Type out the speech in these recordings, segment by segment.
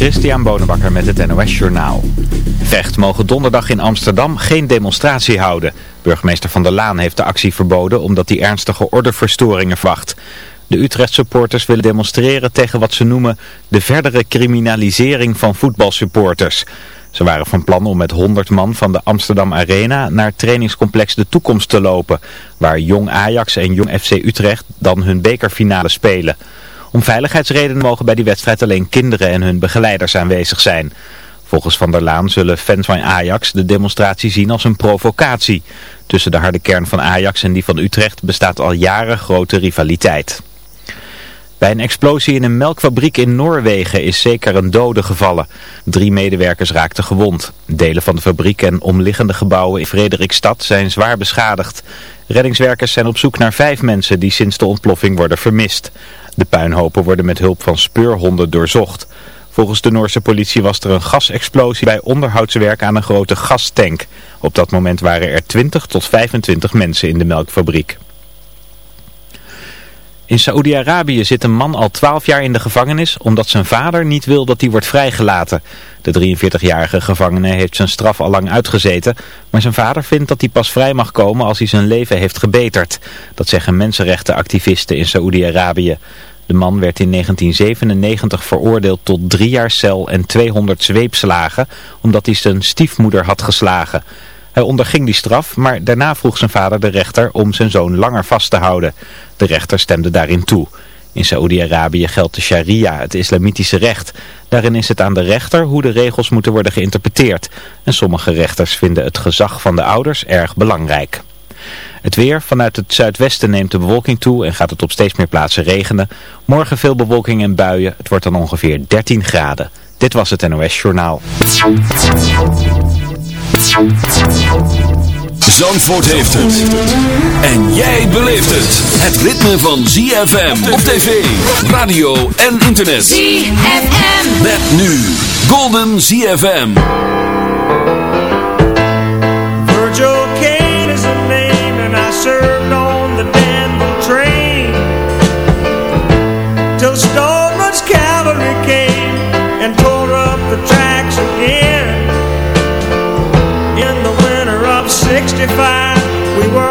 Christian Bonenbakker met het NOS Journaal. Vecht mogen donderdag in Amsterdam geen demonstratie houden. Burgemeester Van der Laan heeft de actie verboden omdat hij ernstige ordeverstoringen verwacht. De Utrecht supporters willen demonstreren tegen wat ze noemen de verdere criminalisering van voetbalsupporters. Ze waren van plan om met 100 man van de Amsterdam Arena naar trainingscomplex De Toekomst te lopen, waar Jong Ajax en Jong FC Utrecht dan hun bekerfinale spelen. Om veiligheidsredenen mogen bij die wedstrijd alleen kinderen en hun begeleiders aanwezig zijn. Volgens Van der Laan zullen fans van Ajax de demonstratie zien als een provocatie. Tussen de harde kern van Ajax en die van Utrecht bestaat al jaren grote rivaliteit. Bij een explosie in een melkfabriek in Noorwegen is zeker een dode gevallen. Drie medewerkers raakten gewond. Delen van de fabriek en omliggende gebouwen in Frederikstad zijn zwaar beschadigd. Reddingswerkers zijn op zoek naar vijf mensen die sinds de ontploffing worden vermist. De puinhopen worden met hulp van speurhonden doorzocht. Volgens de Noorse politie was er een gasexplosie bij onderhoudswerk aan een grote gastank. Op dat moment waren er 20 tot 25 mensen in de melkfabriek. In Saoedi-Arabië zit een man al 12 jaar in de gevangenis omdat zijn vader niet wil dat hij wordt vrijgelaten. De 43-jarige gevangene heeft zijn straf al lang uitgezeten, maar zijn vader vindt dat hij pas vrij mag komen als hij zijn leven heeft gebeterd. Dat zeggen mensenrechtenactivisten in Saoedi-Arabië. De man werd in 1997 veroordeeld tot drie jaar cel en 200 zweepslagen omdat hij zijn stiefmoeder had geslagen. Hij onderging die straf, maar daarna vroeg zijn vader de rechter om zijn zoon langer vast te houden. De rechter stemde daarin toe. In Saoedi-Arabië geldt de sharia, het islamitische recht. Daarin is het aan de rechter hoe de regels moeten worden geïnterpreteerd. En sommige rechters vinden het gezag van de ouders erg belangrijk. Het weer, vanuit het zuidwesten neemt de bewolking toe en gaat het op steeds meer plaatsen regenen. Morgen veel bewolking en buien, het wordt dan ongeveer 13 graden. Dit was het NOS Journaal. Zandvoort heeft het. En jij beleeft het. Het ritme van ZFM op tv, radio en internet. ZFM. Met nu Golden ZFM. Virgil Kane is a name and I served on the Danville train Till 65 we were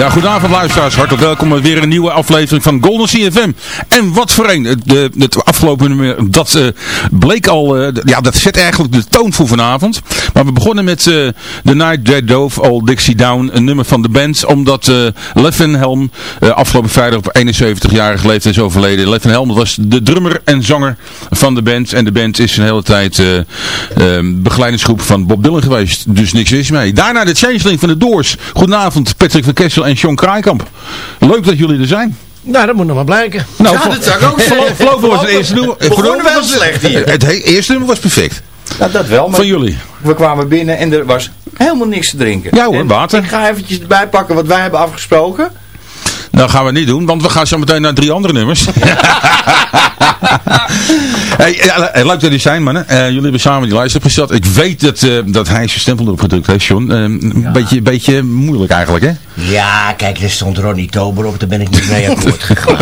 Ja, goedenavond luisteraars. Hartelijk welkom bij weer een nieuwe aflevering van Golden CFM. En wat voor een. Het, het afgelopen nummer, dat uh, bleek al, uh, ja, dat zet eigenlijk de toon voor vanavond. Maar we begonnen met uh, The Night Dead Dove, All Dixie Down, een nummer van de band. Omdat uh, Helm afgelopen vrijdag op 71-jarige leeftijd is overleden. Levin Helm was de drummer en zanger van de band. En de band is een hele tijd begeleidingsgroep van Bob Dylan geweest. Dus niks is mee. Daarna de changeling van de Doors. Goedenavond, Patrick van Kessel en John Kraaikamp. Leuk dat jullie er zijn. Nou, dat moet nog maar blijken. Nou, ja, dat ik ook was het eerste nummer. Begonnen wel slecht hier. Het eerste nummer was perfect. Nou, dat wel. Maar Van jullie. We kwamen binnen en er was helemaal niks te drinken. Ja hoor, en water. Ik ga eventjes erbij pakken wat wij hebben afgesproken. Nou gaan we niet doen, want we gaan zo meteen naar drie andere nummers. hey, ja, leuk dat jullie zijn, mannen. Uh, jullie hebben samen die lijst opgesteld. Ik weet dat, uh, dat hij zijn stempel erop gedrukt heeft, John. Uh, een ja. beetje, beetje moeilijk eigenlijk, hè? Ja, kijk, er stond Ronnie Tober op. Daar ben ik niet mee akkoord gegaan.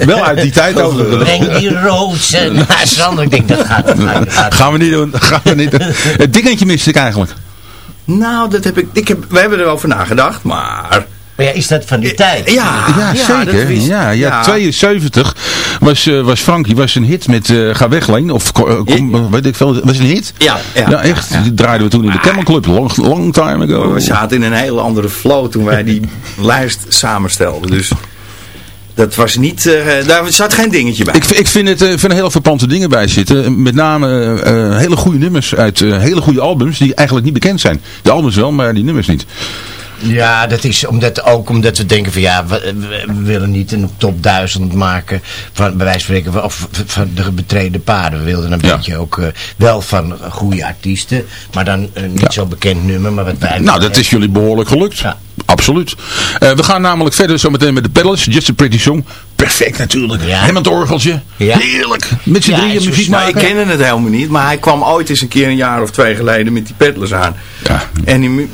Wel uit die tijd over. Breng die rozen naar Sander. Ik denk, dat gaat, dat gaat, dat gaat. Gaan we niet doen. Gaan we niet doen. Het dingetje miste ik eigenlijk. Nou, dat heb ik, ik heb, we hebben erover nagedacht, maar... Maar ja, is dat van die tijd? Ja, ja, zeker. Ja, ja, ja, 72 was, uh, was Frankie was een hit met uh, Ga weg Leen. Of uh, kom, weet ik veel. Was een hit? Ja, ja, ja echt. Die draaiden we toen in de Camel Club. Long, long time ago. We zaten in een hele andere flow toen wij die lijst samenstelden. Dus... Dat was niet, uh, daar zat geen dingetje bij. Ik, ik vind het, uh, vind er heel verpante dingen bij zitten. Met name uh, hele goede nummers uit hele goede albums die eigenlijk niet bekend zijn. De albums wel, maar die nummers niet. Ja, dat is omdat, ook omdat we denken van ja, we, we willen niet een top 1000 maken van bij wijze van spreken of van de betreden paden. We wilden een ja. beetje ook uh, wel van goede artiesten, maar dan uh, niet ja. zo bekend nummer. Maar wat wij nou, dat is jullie behoorlijk gelukt. Ja. Absoluut. Uh, we gaan namelijk verder zometeen met de pedals. Just a Pretty Song. Perfect natuurlijk. Ja. Hem het orgeltje. Ja. Heerlijk. Met z'n ja, drieën muziek maken. Nou, ik kende het helemaal niet. Maar hij kwam ooit eens een keer een jaar of twee geleden met die pedals aan. Ja. En die,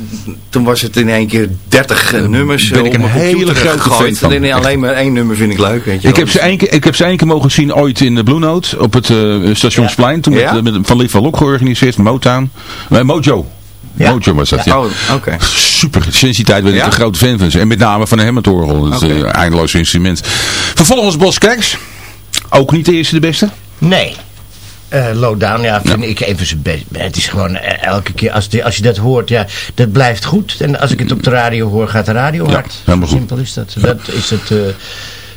toen was het in één keer 30 uh, nummers. Ben ik een hele grote fan van. En alleen maar één nummer vind ik leuk. Weet je ik, heb ze één keer, ik heb ze één keer mogen zien ooit in de Blue Note. Op het uh, Stationsplein. Toen met, met, Van Lief van Lok georganiseerd. Motown. Mojo. Ja. Mojo was dat, ja. Oh, okay. Super. Sinds die tijd ben ik ja? een grote fan van ze. En met name van de Hammondorgel. Okay. een eindeloos instrument. Vervolgens Bos Keks. Ook niet de eerste de beste? Nee. Uh, Lowdown, ja, vind ja. ik even zijn best. Het is gewoon uh, elke keer, als, die, als je dat hoort, ja, dat blijft goed. En als ik het op de radio hoor, gaat de radio hard. Ja, helemaal goed. Simpel is dat. Ja. Dat is het... Uh,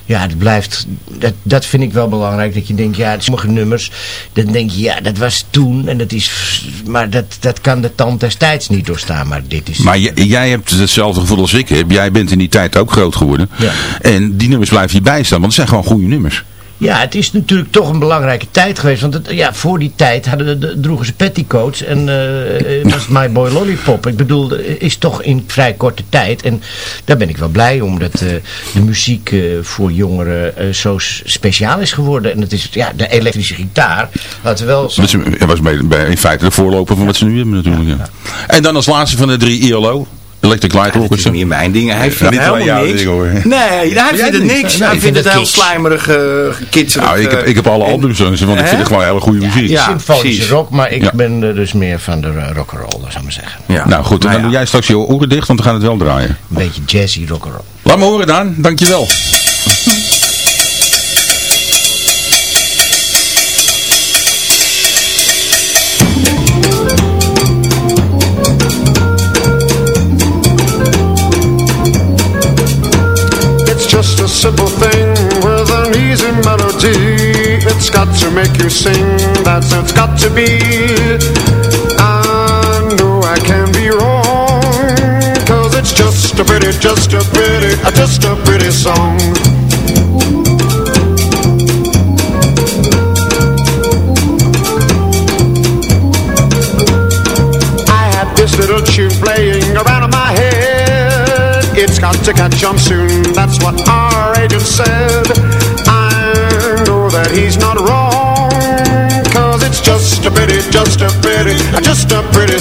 ja, het blijft, dat, dat vind ik wel belangrijk. Dat je denkt, ja, sommige nummers, dan denk je, ja, dat was toen. En dat is, maar dat, dat kan de tand destijds niet doorstaan. Maar dit is... Maar jij hebt hetzelfde gevoel als ik heb. Jij bent in die tijd ook groot geworden. Ja. En die nummers blijven je bijstaan, want het zijn gewoon goede nummers. Ja, het is natuurlijk toch een belangrijke tijd geweest. Want het, ja, voor die tijd hadden de, droegen ze petticoats en uh, was My Boy Lollipop. Ik bedoel, is toch in vrij korte tijd. En daar ben ik wel blij om dat uh, de muziek uh, voor jongeren zo speciaal is geworden. En het is, ja, de elektrische gitaar had wel... Dat was bij, bij, in feite de voorloper van wat ze nu hebben natuurlijk. Ja. Ja. En dan als laatste van de drie ILO. Electric Light ja, Dat is niet mijn ding. Hij vindt ja, het helemaal niks. Ding, hoor. Nee, hij vindt het niks. Nee, hij vindt het heel slijmerig, uh, kitscherig. Nou, ik heb, ik heb alle albums, want ik vind het gewoon hele goede muziek. Ja, symfonische rock, maar ik ben uh, dus meer van de rock'n'roll, zou ik maar zeggen. Ja. Nou goed, dan nou, doe jij straks je oren dicht, want we gaan het wel draaien. Een beetje jazzy rock'n'roll. Laat me horen, Daan. Dankjewel. just easy melody. It's got to make you sing, that's it's got to be. I know I can be wrong, cause it's just a pretty, just a pretty, just a pretty song. I had this little tune playing around in my head. It's got to catch on soon, that's what our agent said. Just a pretty,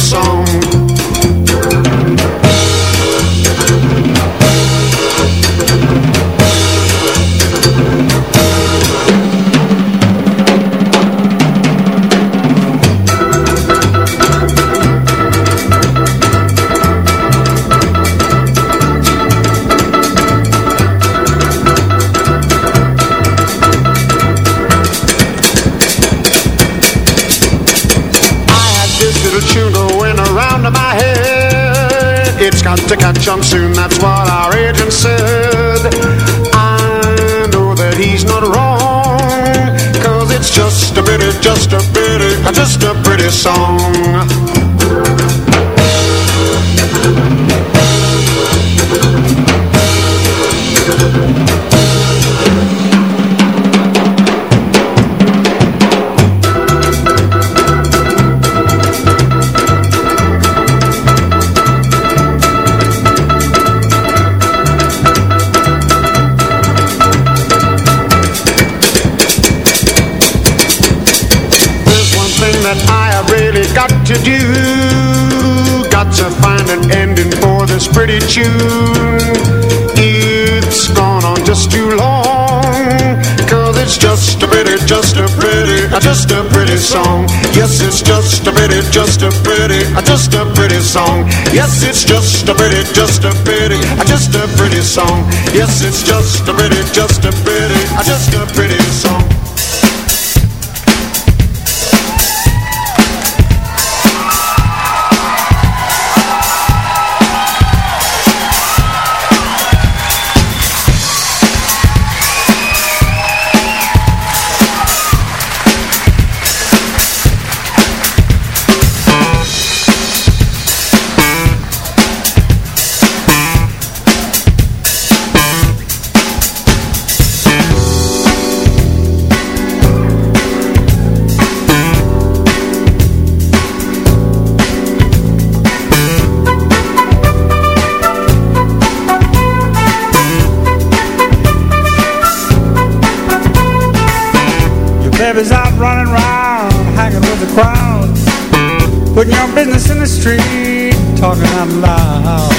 little tune going around in my head. It's got to catch on soon, that's what our agent said. I know that he's not wrong, cause it's just a pretty, just a pretty, just a pretty song. Tune It's gone on just too long Cause it's just a pretty, just a pretty, just a pretty song Yes, it's just a pretty, just a pretty, just a pretty song Yes, it's just a pretty, just a pretty, just a pretty song Yes, it's just a pretty, just a pretty, just a pretty song Baby's out running around, hanging with the crowds, putting your business in the street, talking out loud,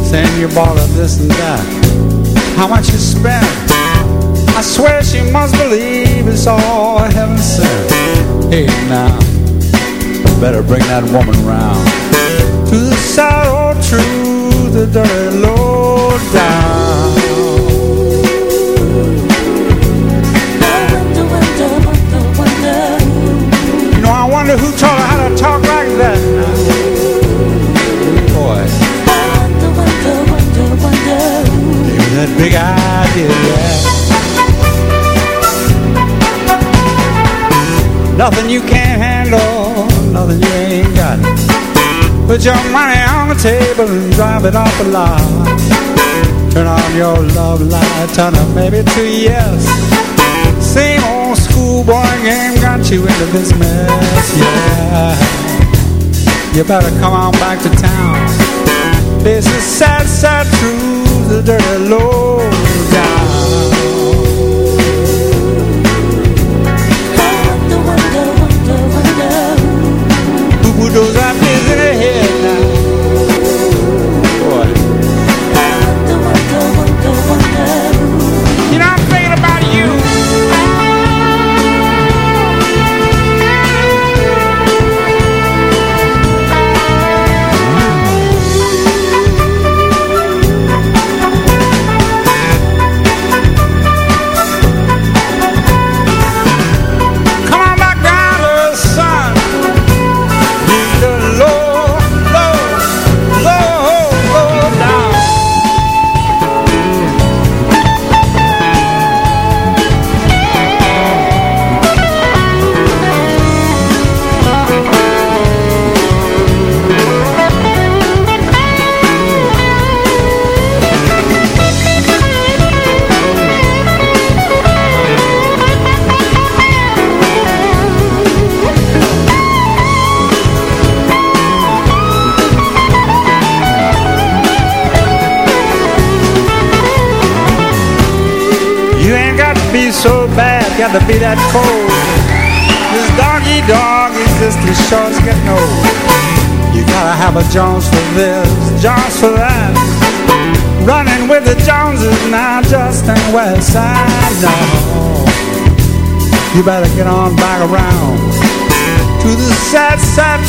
saying you bought her this and that. How much you spent? I swear she must believe it's all heaven sent. Hey now, better bring that woman round to the sad old truth, the dirty low down. That big idea, yeah. Nothing you can't handle, nothing you ain't got. Put your money on the table and drive it off the lot. Turn on your love light, turn up maybe to yes. Same old schoolboy game got you into this mess, yeah You better come on back to town This is sad, sad truth, the dirty low down. Wonder, wonder, wonder, wonder. Who those ideas in the head now got to be that cold. This doggy dog is as short as getting old. You gotta have a Jones for this, Jones for that. Running with the Joneses now just ain't west side, no. You better get on back around to the sad, sad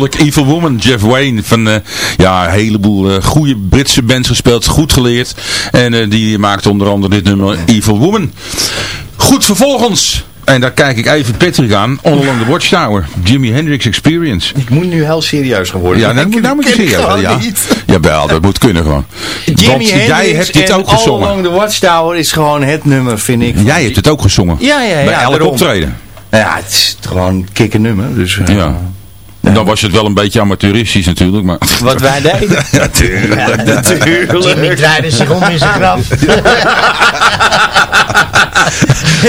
natuurlijk Evil Woman, Jeff Wayne. Van eh, ja, een heleboel eh, goede Britse bands gespeeld, goed geleerd. En eh, die maakt onder andere dit nummer Evil Woman. Goed, vervolgens. En daar kijk ik even Patrick aan. All Along the Watchtower. Jimi Hendrix Experience. Ik moet nu heel serieus gaan worden. Ja, nou, moet, nou moet je ken ik serieus gewoon ja. Jawel, dat moet kunnen gewoon. Jimi Want Hendrix jij hebt dit ook All gezongen. Along the Watchtower is gewoon het nummer, vind ik. Jij hebt het ook gezongen. Ja, ja, ja. Bij elk daarom. optreden. Nou ja, het is gewoon een kikker nummer. Dus, Ja. En dan was het wel een beetje amateuristisch natuurlijk, maar... Wat wij deden. natuurlijk, natuurlijk. Jimmy draaide zich om in zijn graf.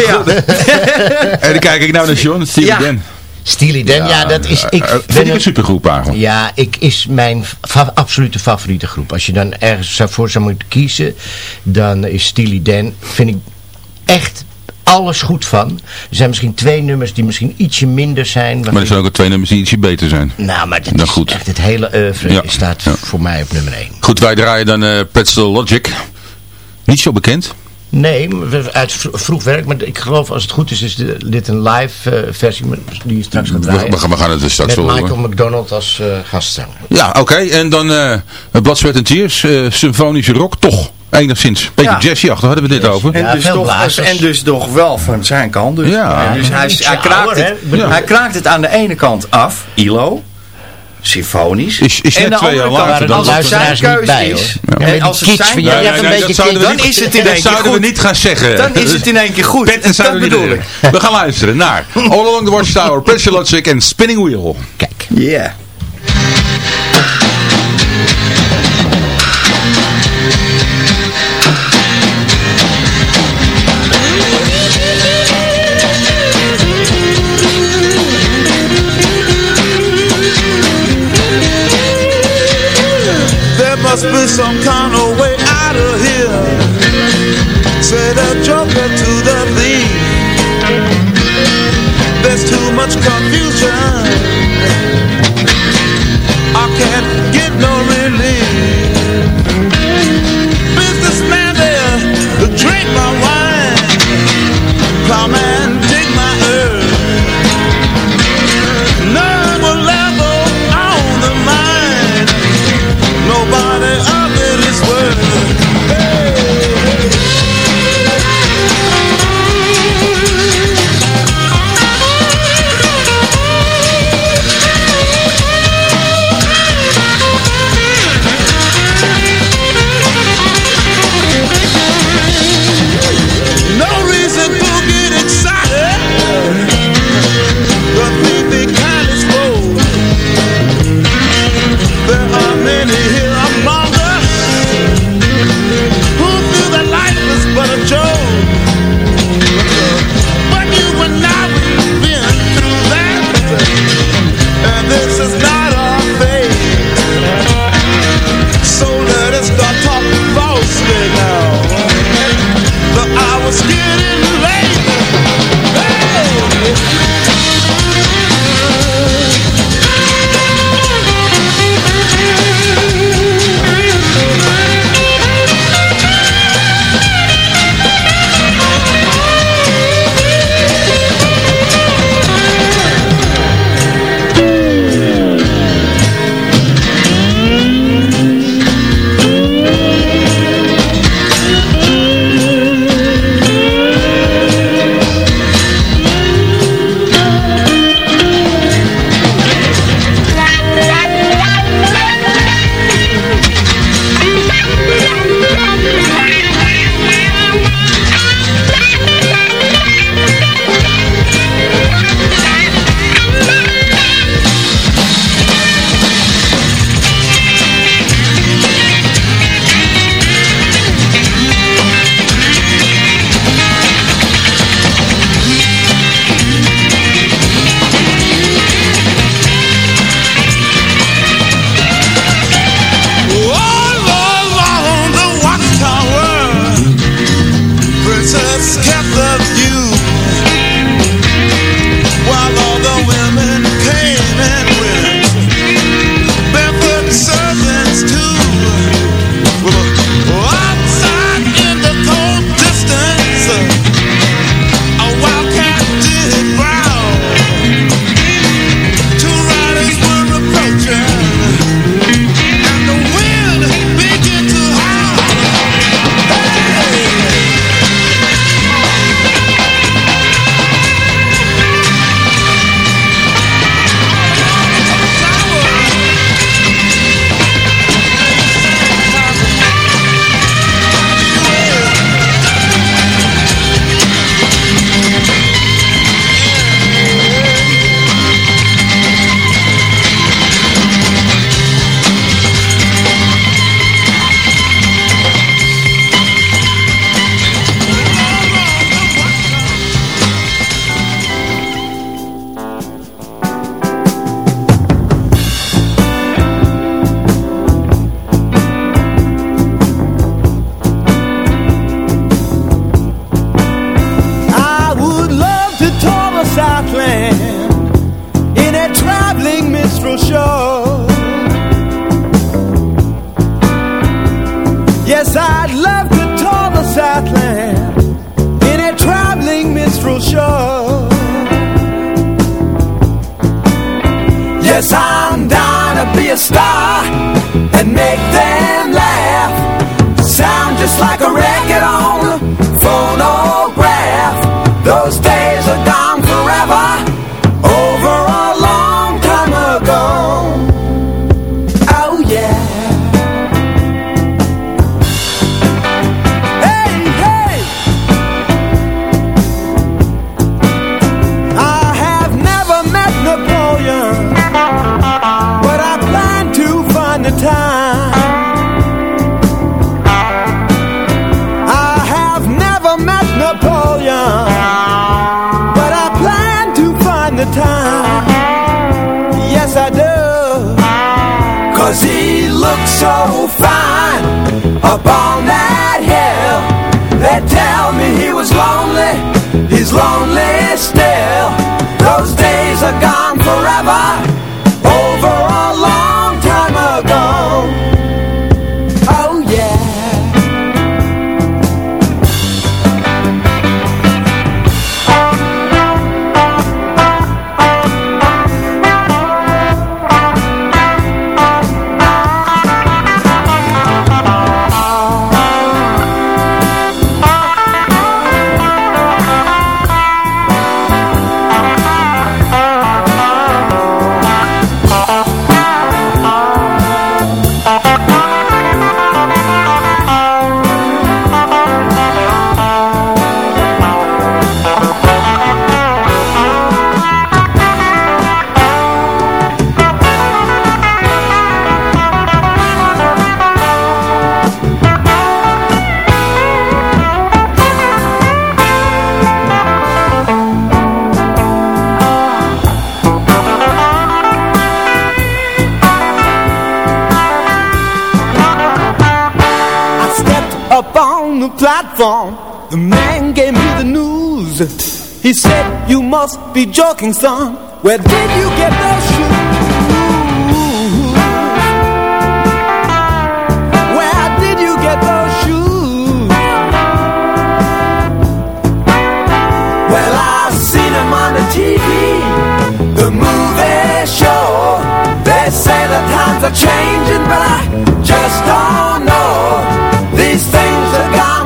Ja. En dan kijk ik nou naar John, Steely Ja. Dan. Steely Dan, ja, dat is... Ik Eh, ben vind ik een- een supergroep eigenlijk. Ja, ik is mijn fa- absolute favoriete groep. Als je dan ergens voor zou moeten kiezen, dan is Steely Dan, vind ik echt alles goed van. Er zijn misschien twee nummers die misschien ietsje minder zijn. Maar er zijn ook twee nummers die ietsje beter zijn. Nou, maar dat Dan is goed. echt het hele oeuvre Ja, staat ja. voor mij op nummer 1. Goed, wij draaien dan Pretzel Logic. Niet zo bekend. Nee, uit vro- vroeg werk, maar ik geloof als het goed is, is dit een live eh, versie die je straks gaat draaien. we gaan- we gaan het dus straks met Michael horen. McDonald als eh gastzanger. Ja, oké. En dan eh Blood, Sweat and Tears. symfonische rock, toch. Enigszins. Beetje Ja. jazzy-achtig, hadden we dit over. En, Ja, dus veel toch, en dus toch wel van zijn kant. Dus, Ja. Dus Ja, hij, hij, kraakt ouder, het, hij kraakt het aan de ene kant af, ILO, symfonisch. Is- is en net de twee andere jaar later kant, dan als het zijn keuze bij, is. Ja, en als het kitsch zijn beetje dat zouden we dan niet- is het in één keer zouden we niet gaan zeggen. Dan is het in één keer goed. Pet, dat bedoel ik. We gaan luisteren naar All Along the Watchtower, Pretzel Logic en Spinning Wheel. Kijk. Ja. Must be some kind of way out of here. Say the joker to the thief. There's too much confusion. I can't get no relief. Stop. The man gave me the news. He said, you must be joking, son. Where did you get those shoes? Where did you get those shoes? Well, I've on the TV The movie show. They say the times are changing But I just don't know. These things are gone.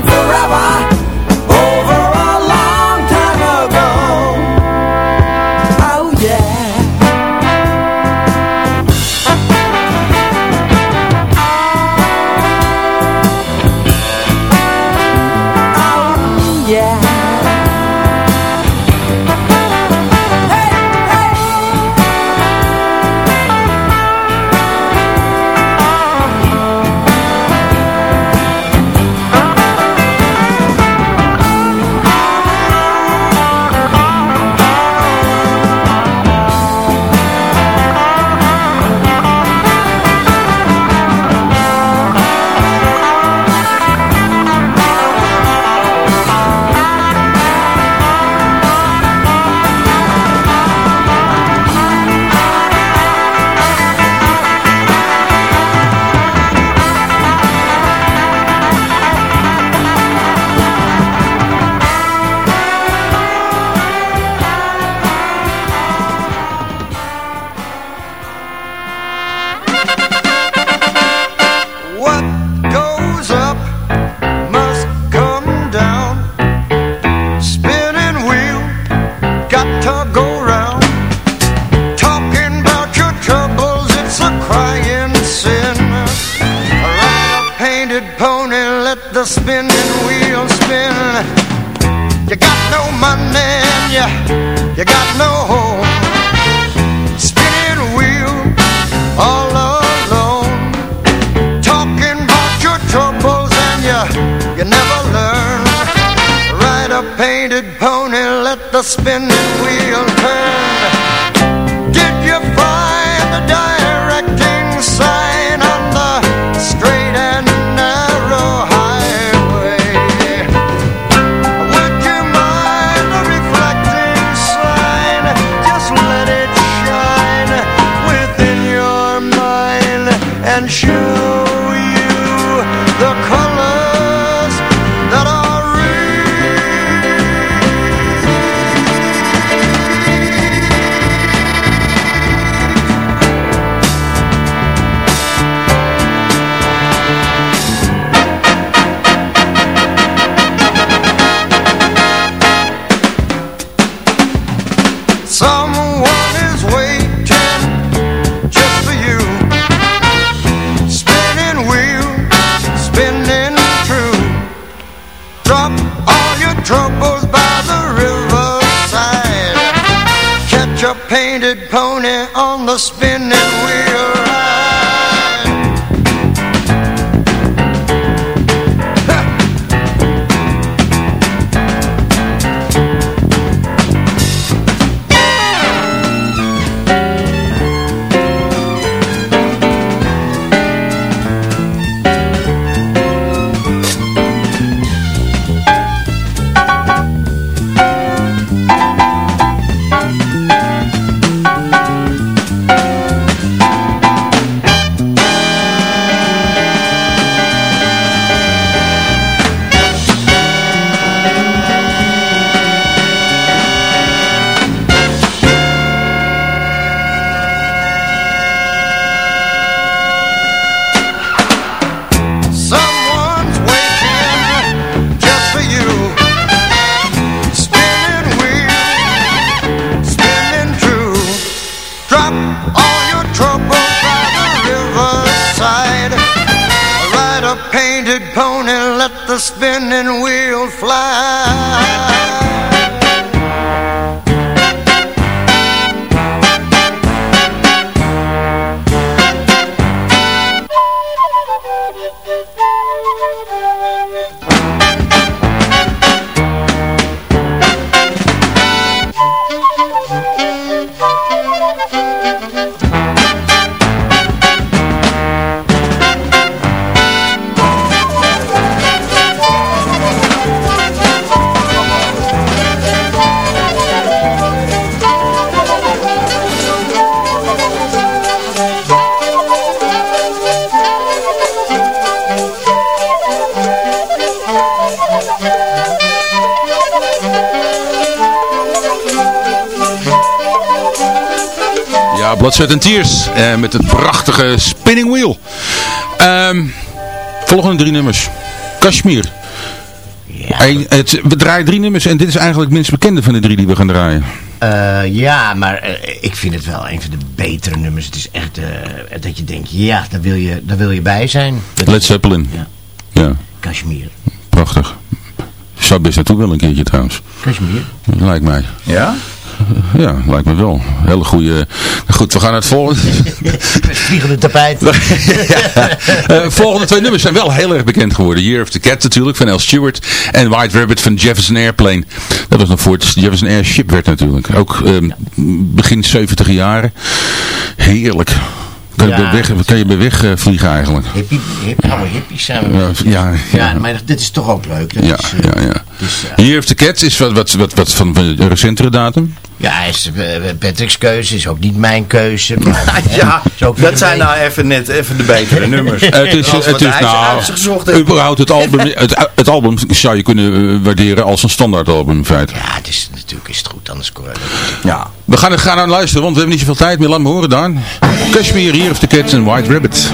spend painted pony on the spinning wheel Ja, Blood, Sweat and Tears. eh, met het prachtige Spinning Wheel. Ehm, volgende drie nummers. Kashmir. Hey, het, we draaien drie nummers en dit is eigenlijk het minst bekende van de drie die we gaan draaien. Eh, ja, maar eh, ik vind het wel een van de betere nummers. Het is echt eh, dat je denkt, ja, daar wil je, daar wil je bij zijn. Dat Led Zeppelin. Ja. Ja, Kashmir. prachtig. Zou best naartoe wel een keertje trouwens. Kashmir. Lijkt mij. Ja? Ja, lijkt me wel. Hele goede. Goed, we gaan naar het volgende. Vliegende tapijt. Eh, volgende twee nummers zijn wel heel erg bekend geworden. Year of the Cat natuurlijk van Al Stewart. En White Rabbit van Jefferson Airplane. Dat was nog voor het Jefferson Airship werd natuurlijk. Ook ehm, begin 70 jaren. Heerlijk. Kan je, Ja, bij weg, kan je bij weg eh, vliegen eigenlijk. Hippie, hip, oude hippies zijn we. Ja, ja, Ja, ja. maar dit is toch ook leuk. Dat Ja, is, eh, ja, ja. dus, eh, Year of the Cat is wat, wat, wat, wat van een recentere datum. ja, is eh, Patrick's keuze is ook niet mijn keuze. Maar, Ja, dat zijn nou even net even de betere nummers. Het is, het is nou, uitgezocht heeft. überhaupt het album, het, het album zou je kunnen waarderen als een standaard album in feite. Ja, het is, natuurlijk is het goed, anders scoren Ja. We gaan er gaan aan luisteren, want we hebben niet zoveel tijd meer. Laat me horen, Daan. Kashmir, Here of the Cats en White Rabbit.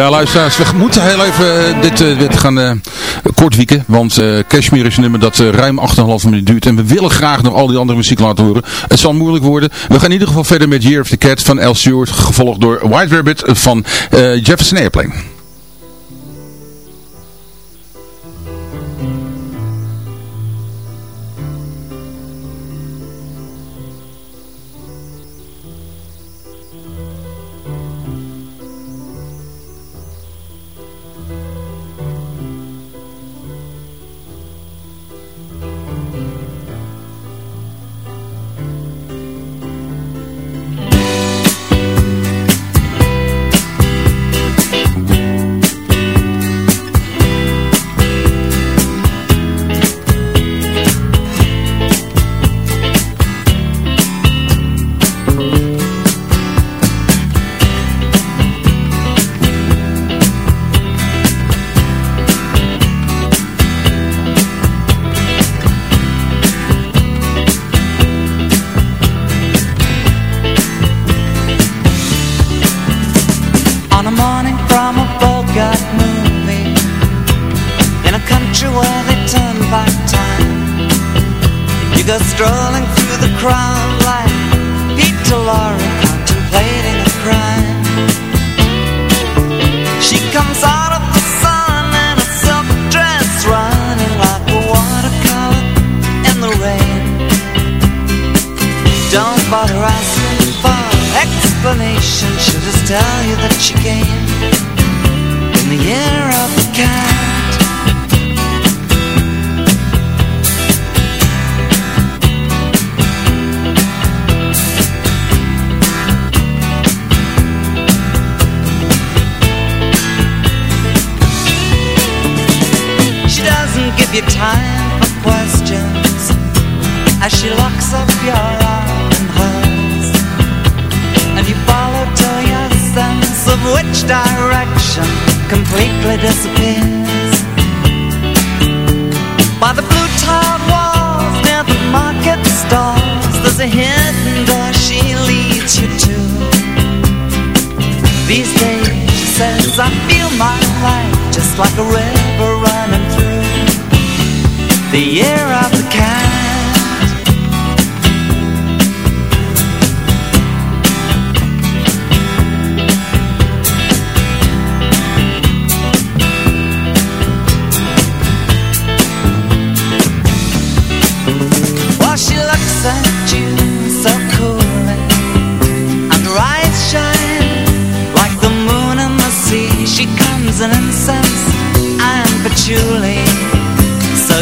Ja, luisteraars, we moeten heel even eh, dit, eh, dit gaan uh, kort wieken. Want uh, Cashmere is een nummer dat uh, ruim 8,5 minuut duurt. En we willen graag nog al die andere muziek laten horen. Het zal moeilijk worden. We gaan in ieder geval verder met Year of the Cat van L. Stewart. Gevolgd door White Rabbit van Jefferson Airplane. strolling through the crowd.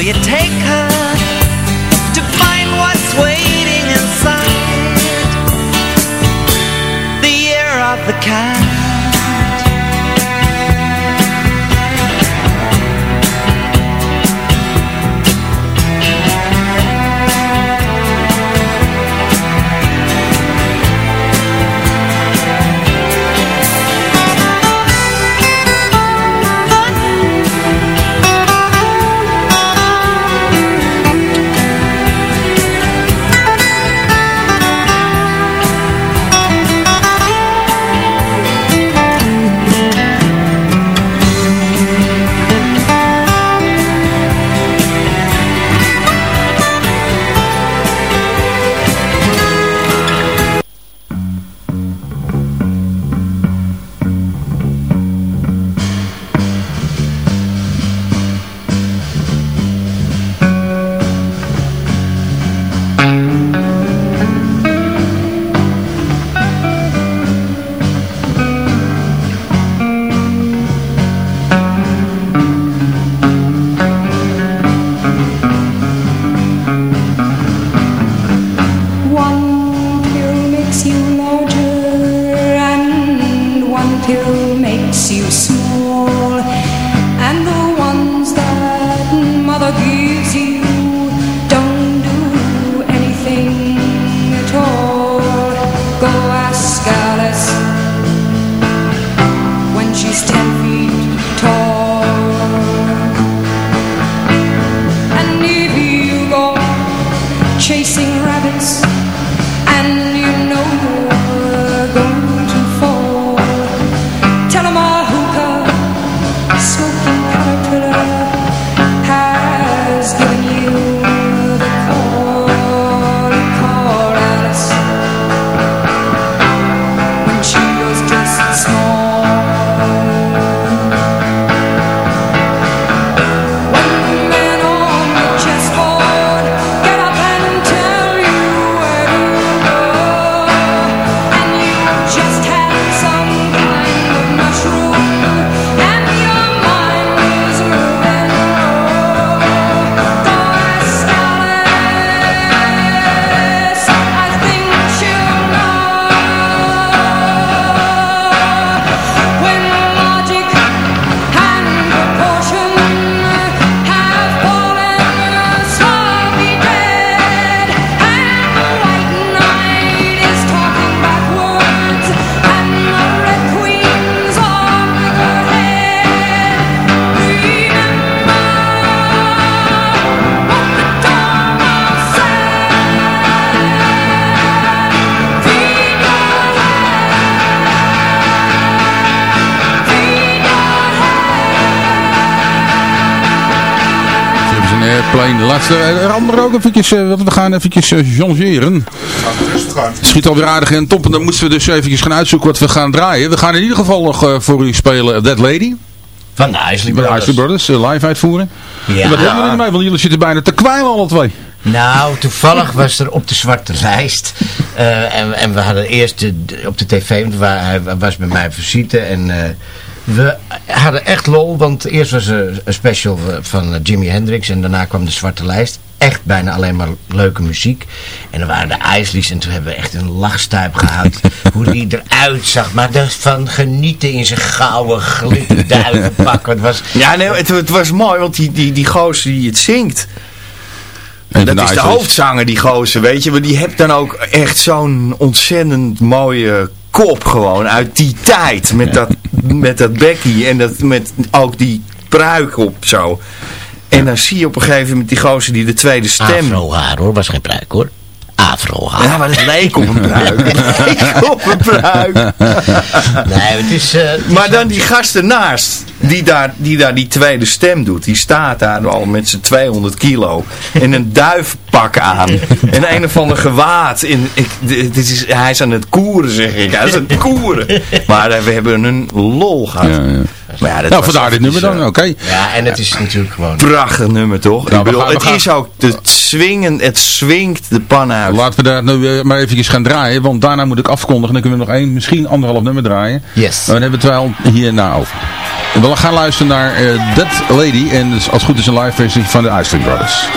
it takes. Eventjes, uh, we gaan eventjes uh, jongeren. Het schiet alweer aardig. En dan moeten we dus eventjes gaan uitzoeken wat we gaan draaien. We gaan in ieder geval nog uh, voor u spelen Dead Lady. Van de Isley Brothers. De Isley Brothers, uh, live uitvoeren. Ja. Wat hebben jullie ermee? Want jullie zitten bijna te kwijlen alle twee. Nou, toevallig was er op de zwarte lijst. Uh, en, en we hadden eerst de, op de tv, want hij was bij mij visite. En uh, we hadden echt lol, want eerst was er een special van Jimi Hendrix. En daarna kwam de zwarte lijst. Echt bijna alleen maar leuke muziek. En dan waren de Isleys en toen hebben we echt een lachstuip gehad. hoe die eruit zag. Maar van genieten in zijn gouden glitterduivenpak. Het was, ja, nee, het, het was mooi, want die, die, die gozer die het zingt... En dat is de hoofdzanger, die gozer, weet je. Maar die heeft dan ook echt zo'n ontzettend mooie kop gewoon uit die tijd. Met, dat, met dat Becky en dat, met ook die pruik op zo. En dan zie je op een gegeven moment die gozer die de tweede stem... Afro haar hoor, was geen pruik hoor. Afro haar. Ja, maar het leek op een pruik. Het leek op een pruik. nee, het is... Uh, het maar is dan die gast ernaast, die daar, die daar die tweede stem doet. Die staat daar al met zijn 200 kilo. En een duifpak aan. En een of ander gewaad. In, ik, dit is, hij is aan het koeren, zeg ik. Hij is aan het koeren. Maar we hebben een lol gehad. Ja, ja. Maar ja, dat nou, vandaar dit nummer dan, oké. Okay. Ja, en het is natuurlijk gewoon... Prachtig nummer, toch? Nou, ik bedoel, gaan, het gaan... is ook, het, swingen, het swingt de pan uit. Laten we daar nu maar even gaan draaien, want daarna moet ik afkondigen. Dan kunnen we nog één, misschien anderhalf nummer draaien. Yes. Maar dan hebben we het wel hierna over. We gaan luisteren naar uh, That Lady, en als het goed is een live versie van de Iceland Brothers.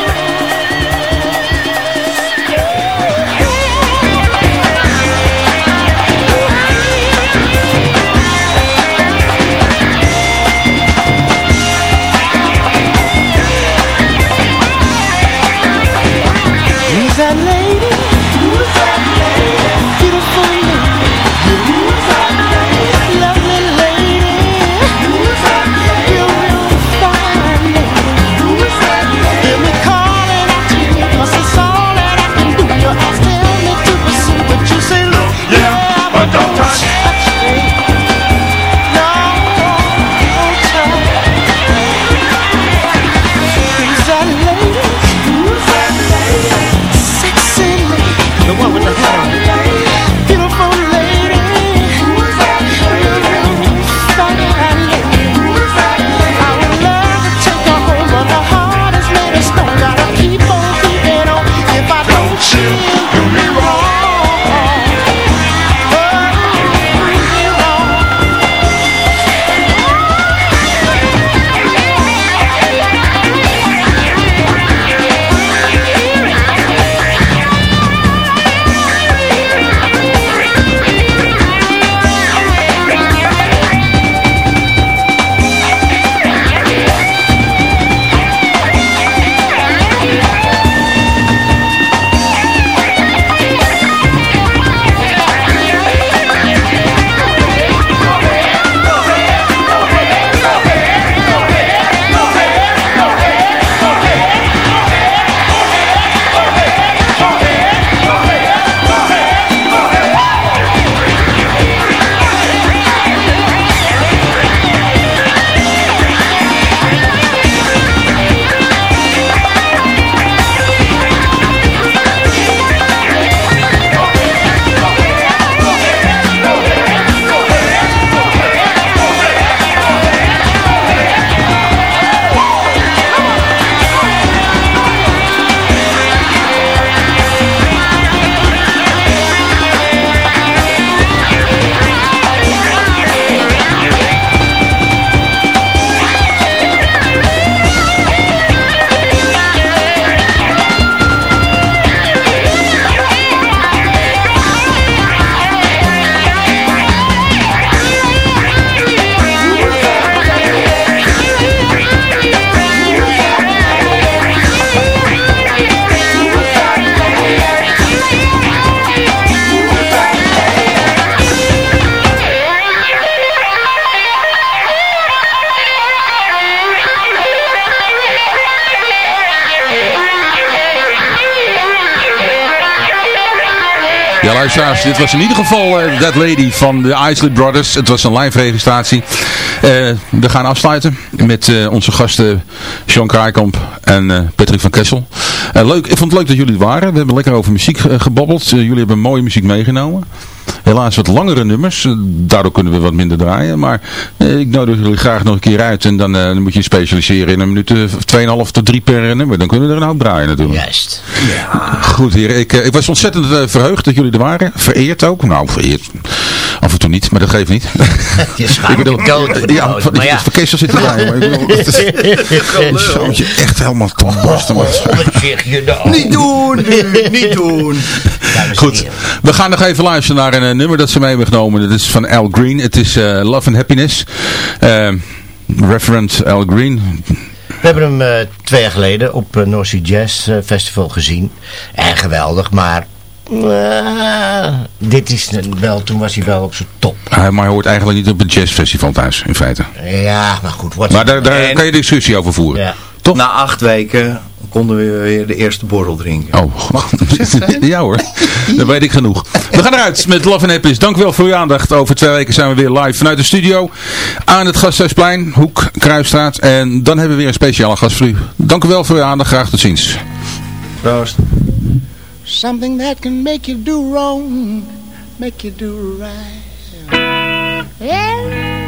Dit was in ieder geval uh, That Lady van de Isley Brothers. Het was een live registratie. we gaan afsluiten met eh, onze gasten Sean Kraaikamp en eh, Patrick van Kessel. leuk, ik vond het leuk dat jullie er waren. We hebben lekker over muziek gebabbeld. jullie hebben mooie muziek meegenomen. Helaas wat langere nummers. daardoor kunnen we wat minder draaien. Maar ik nodig jullie graag nog een keer uit. En dan, dan moet je specialiseren in een minuut of 2,5 tot 3 per nummer. Dan kunnen we er een hoop draaien natuurlijk. Juist. Ja. Goed heer. Ik, ik was ontzettend verheugd dat jullie er waren. Vereerd ook. Nou, vereerd. Af en toe niet, maar dat geeft niet. Je ik bedoel, ja, van, maar ja. Zit erbij. Maar ik bedoel, het je echt helemaal te barsten. Oh, zeg je nou? Niet doen, niet doen. Goed, we gaan nog even luisteren naar een uh, nummer dat ze mee hebben genomen. Dat is van Al Green. Het is uh, Love and Happiness. Uh, reference Al Green. We hebben hem uh, twee jaar geleden op uh, North Sea Jazz Festival gezien. En geweldig, maar uh, dit is wel, toen was hij wel op zijn top. maar hij hoort eigenlijk niet op een jazzfestival thuis, in feite. Ja, maar goed. Maar daar, daar kan je discussie over voeren. Ja. Toch? Na acht weken konden we weer de eerste borrel drinken. Oh, ja hoor. Dan weet ik genoeg. We gaan eruit met Love and Happiness. Dank u wel voor uw aandacht. Over twee weken zijn we weer live vanuit de studio. Aan het Gasthuisplein, Hoek, Kruisstraat. En dan hebben we weer een speciale gast voor u. Dank u wel voor uw aandacht. Graag tot ziens. Proost. Something that can make you do wrong, make you do right. Yeah.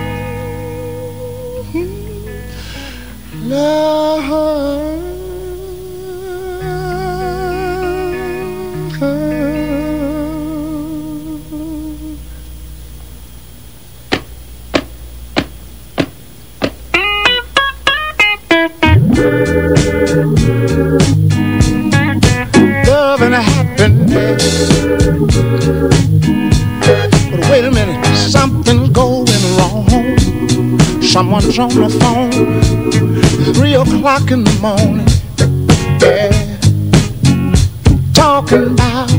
But wait a minute, something's going wrong. Someone's on the phone, three o'clock in the morning. Yeah, talking about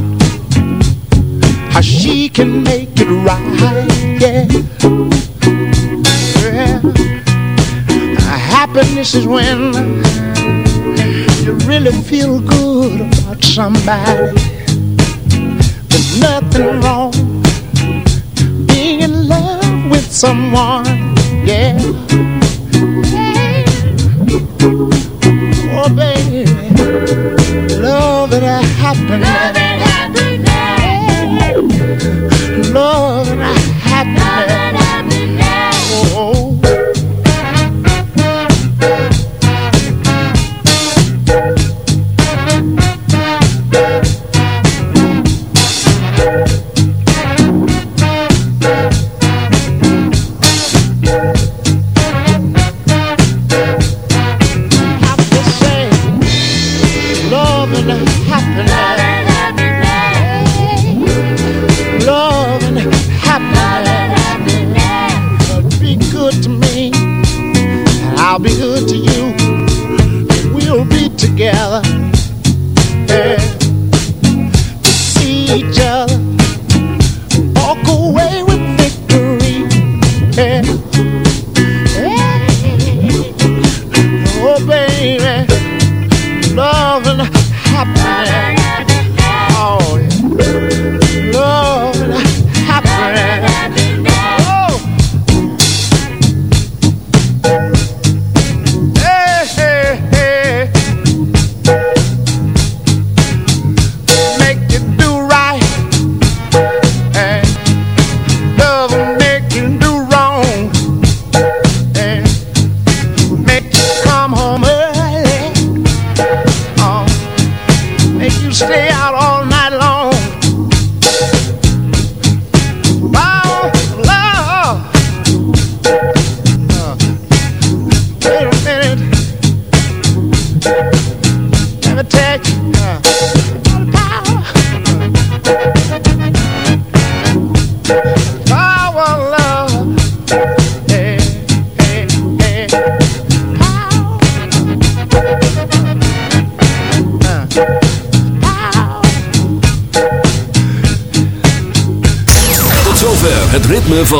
how she can make it right. Yeah, yeah. Happiness is when you really feel good about somebody. There's nothing wrong being in love with someone, yeah. Oh, baby, love and happiness. Love and happiness.